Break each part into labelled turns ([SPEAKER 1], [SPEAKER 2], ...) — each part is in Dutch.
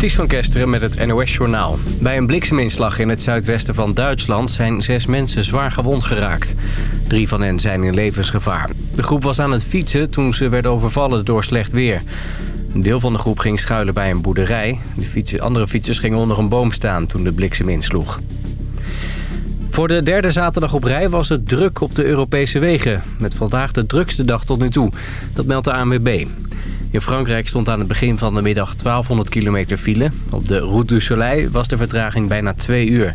[SPEAKER 1] Ties van Kesteren met het NOS-journaal. Bij een blikseminslag in het zuidwesten van Duitsland zijn zes mensen zwaar gewond geraakt. Drie van hen zijn in levensgevaar. De groep was aan het fietsen toen ze werden overvallen door slecht weer. Een deel van de groep ging schuilen bij een boerderij. De andere fietsers gingen onder een boom staan toen de bliksem insloeg. Voor de derde zaterdag op rij was het druk op de Europese wegen. Met vandaag de drukste dag tot nu toe. Dat meldt de ANWB. In Frankrijk stond aan het begin van de middag 1200 kilometer file. Op de Route du Soleil was de vertraging bijna twee uur.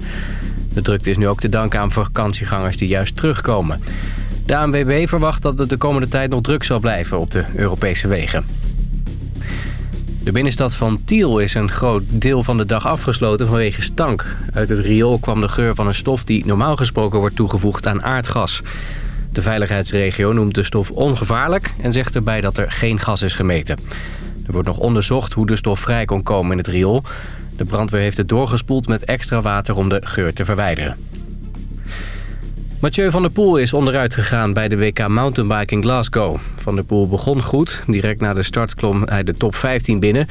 [SPEAKER 1] De drukte is nu ook te danken aan vakantiegangers die juist terugkomen. De ANWB verwacht dat het de komende tijd nog druk zal blijven op de Europese wegen. De binnenstad van Tiel is een groot deel van de dag afgesloten vanwege stank. Uit het riool kwam de geur van een stof die normaal gesproken wordt toegevoegd aan aardgas. De veiligheidsregio noemt de stof ongevaarlijk en zegt erbij dat er geen gas is gemeten. Er wordt nog onderzocht hoe de stof vrij kon komen in het riool. De brandweer heeft het doorgespoeld met extra water om de geur te verwijderen. Mathieu van der Poel is onderuit gegaan bij de WK Mountainbike in Glasgow. Van der Poel begon goed. Direct na de start klom hij de top 15 binnen.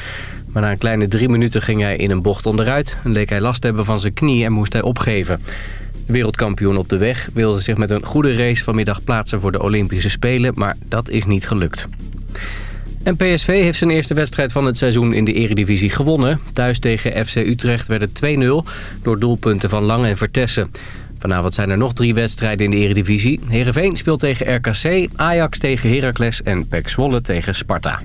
[SPEAKER 1] Maar na een kleine drie minuten ging hij in een bocht onderuit... en leek hij last te hebben van zijn knie en moest hij opgeven. Wereldkampioen op de weg wilde zich met een goede race vanmiddag plaatsen voor de Olympische Spelen, maar dat is niet gelukt. En PSV heeft zijn eerste wedstrijd van het seizoen in de eredivisie gewonnen. Thuis tegen FC Utrecht werd het 2-0 door doelpunten van Lang en Vertessen. Vanavond zijn er nog drie wedstrijden in de eredivisie. Heerenveen speelt tegen RKC, Ajax tegen Heracles en PEC Zwolle tegen Sparta.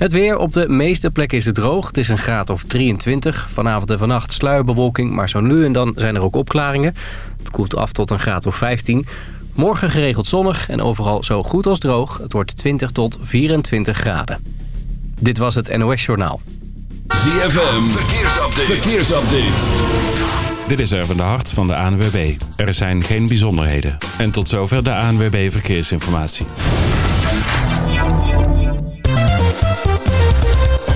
[SPEAKER 1] Het weer op de meeste plekken is het droog. Het is een graad of 23. Vanavond en vannacht sluierbewolking, maar zo nu en dan zijn er ook opklaringen. Het koelt af tot een graad of 15. Morgen geregeld zonnig en overal zo goed als droog. Het wordt 20 tot 24 graden. Dit was het NOS Journaal.
[SPEAKER 2] ZFM, verkeersupdate. verkeersupdate.
[SPEAKER 3] Dit is Erwin de Hart van de ANWB. Er zijn geen bijzonderheden. En tot zover de ANWB Verkeersinformatie.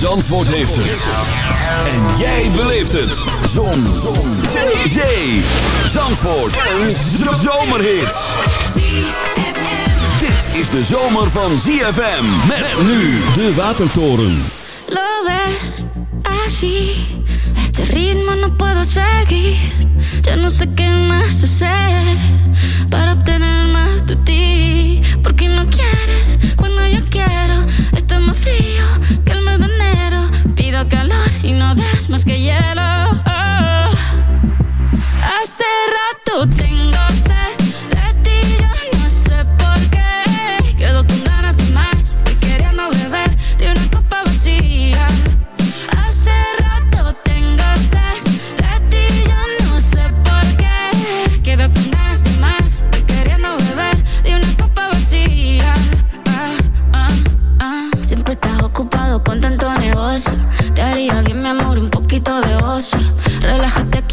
[SPEAKER 2] Zandvoort heeft het. En jij beleeft het. Zon. Zon. Zee. Zee. Zandvoort. Een zomerhit. Dit is de zomer van ZFM. Met nu de Watertoren.
[SPEAKER 4] Lo ves así. Este ritmo no puedo seguir. Ya no sé qué más hacer. Para obtener más de ti. Porque no quieres cuando yo quiero. Está más frío Pido calor y no das más que hielo. Oh. Hace rato tengo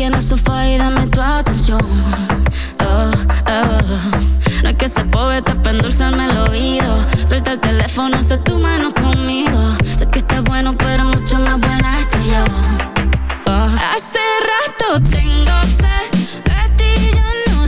[SPEAKER 4] en el sofá y dame tu atención. Oh, oh. No es que ese poeta para endulzarme el oído. Suelta el teléfono, sé tu mano conmigo. Sé que estás bueno, pero mucho más buena estoy yo. Oh. Hace rato tengo sed de ti, yo no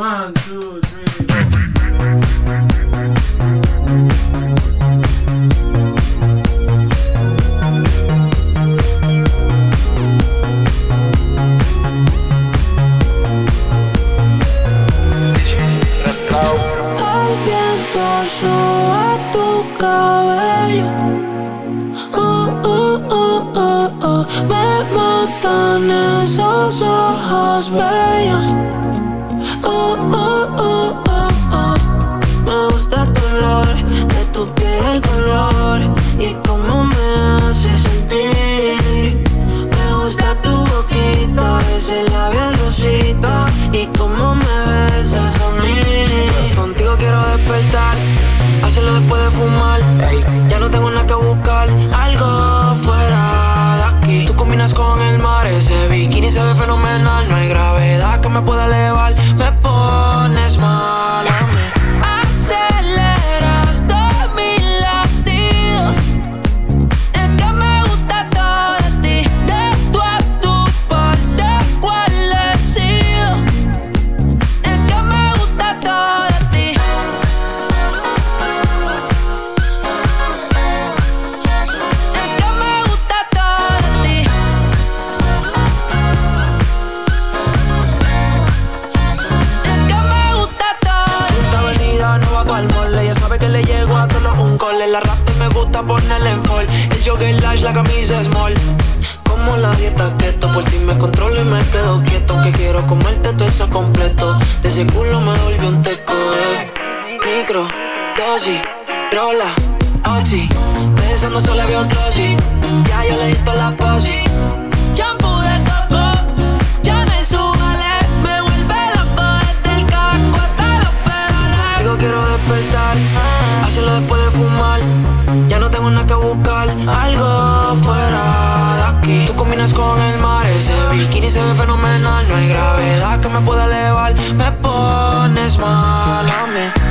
[SPEAKER 5] One, two, rola, oxi. Pensando solo había otro sí. Ya yo le di la posi. Shampoo de coco, ya me subale. Me vuelve loco desde el caco hasta los pedales. Digo quiero despertar, hacerlo después de fumar. Ya no tengo nada que buscar, algo fuera de aquí. Tú combinas con el mar, ese bikini se ve fenomenal. No hay gravedad que me pueda elevar, me pones mal a mí.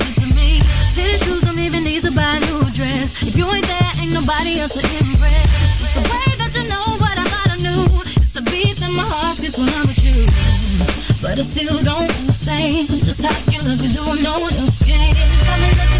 [SPEAKER 6] Look what did to me. City shoes don't even need to buy a new dress. If you ain't there, ain't nobody else to impress. It's the way that you know what I thought I knew. It's the beat that my heart gets when I'm with you. But I still don't understand just how you look and do what no one else can. Got me looking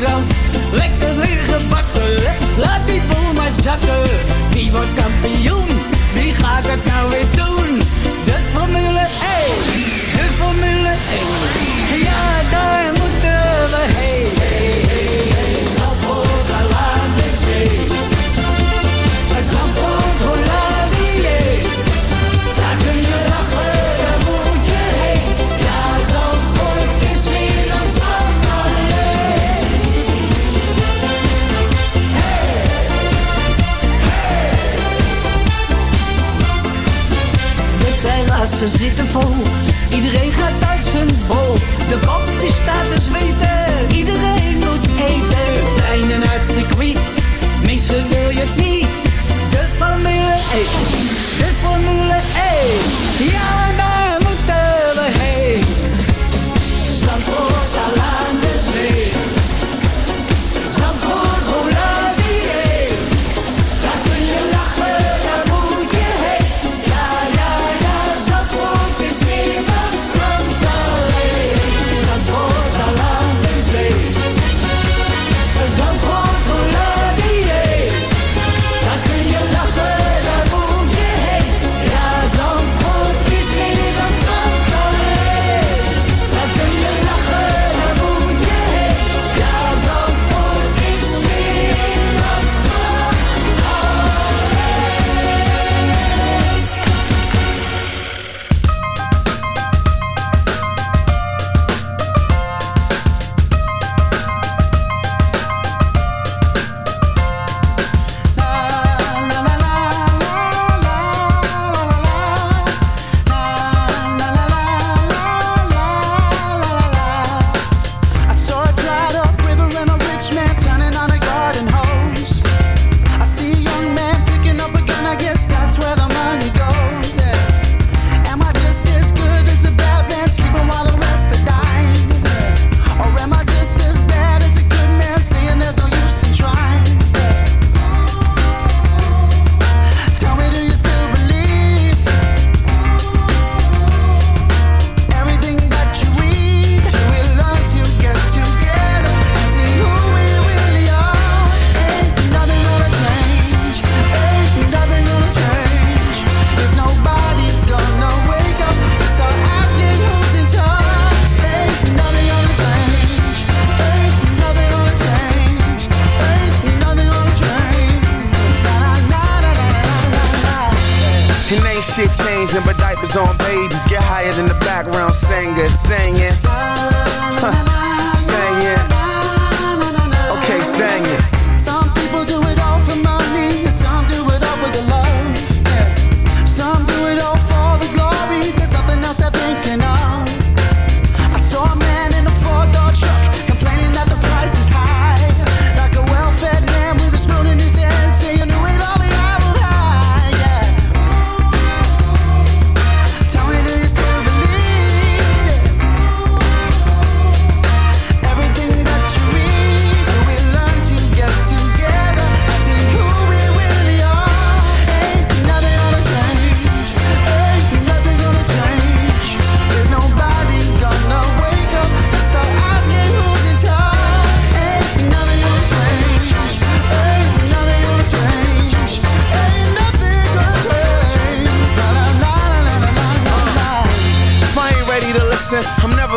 [SPEAKER 7] brand. Lekker weer
[SPEAKER 8] gebakken, laat die boel maar zakken.
[SPEAKER 7] Wie wordt kampioen? Iedereen gaat uit zijn bol. De kop die staat te zweten. Iedereen moet eten. Treinen uit circuit. Missen wil je niet. De Formule 1. De Formule 1. Ja,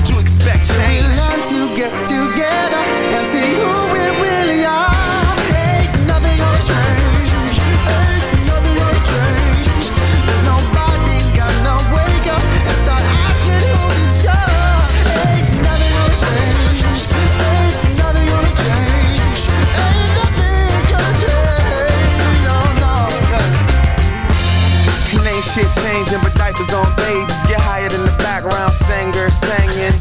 [SPEAKER 9] Why would you expect
[SPEAKER 10] We
[SPEAKER 9] change?
[SPEAKER 10] learn to get together and see who we really are. Ain't nothing gonna change. Ain't nothing gonna change. Nobody's gonna wake up and start asking who's in charge. Ain't nothing gonna change. Ain't nothing gonna change. Ain't nothing gonna change. No, no.
[SPEAKER 9] And ain't shit changing, but diapers on babies get higher than the background singer singing.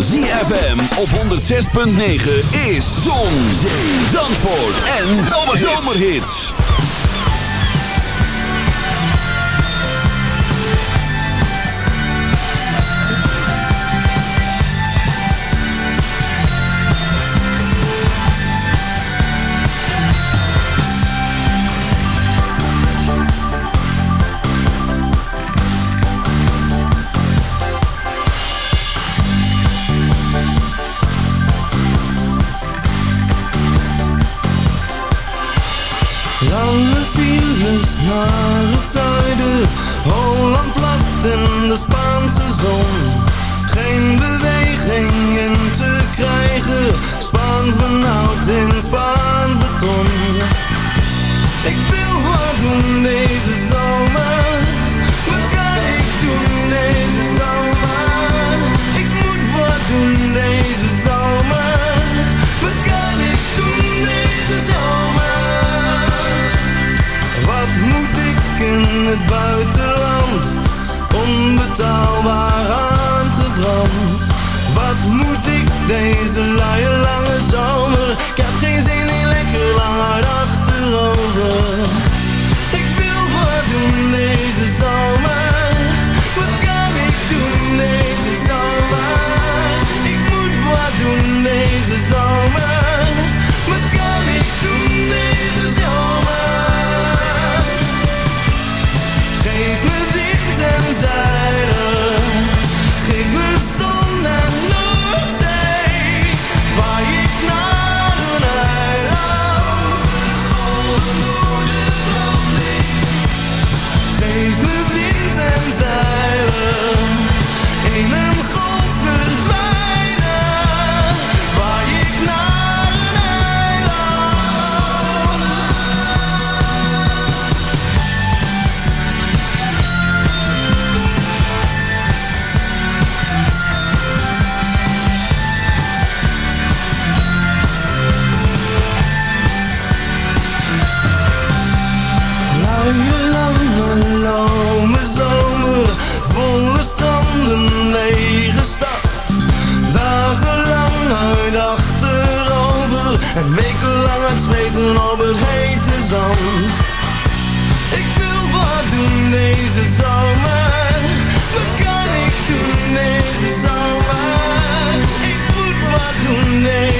[SPEAKER 2] ZFM op 106.9 is Zon, Zee, Zandvoort en Zomerhits.
[SPEAKER 8] Naar het zuiden, Holland plat en de Spanje En wekenlang het zweten op het hete zand. Ik wil wat doen deze zomer. Wat kan ik doen deze zomer? Ik
[SPEAKER 11] moet wat doen deze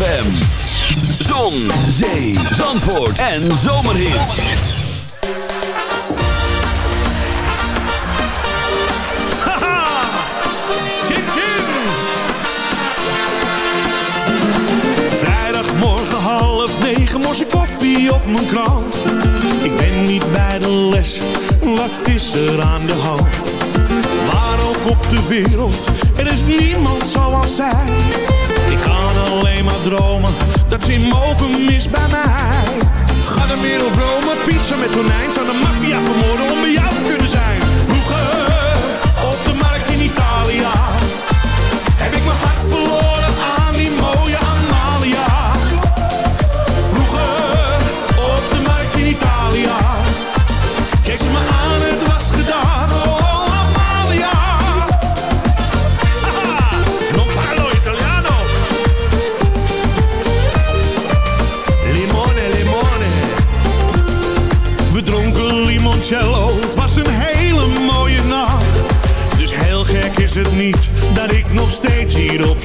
[SPEAKER 11] Zon, zee, zandvoort en zomerhits.
[SPEAKER 12] Vrijdagmorgen half negen, morse koffie op mijn krant. Ik ben niet bij de les, wat is er aan de hand? Waar ook op de wereld, er is niemand zoals zij. Dat ze mogen mis bij mij. Ga de wereld Rome, pizza met tonijn. Zou de maffia vermoorden om bij jou te kunnen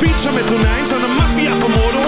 [SPEAKER 12] Pizza met tonijn zou de
[SPEAKER 11] maffia vermoorden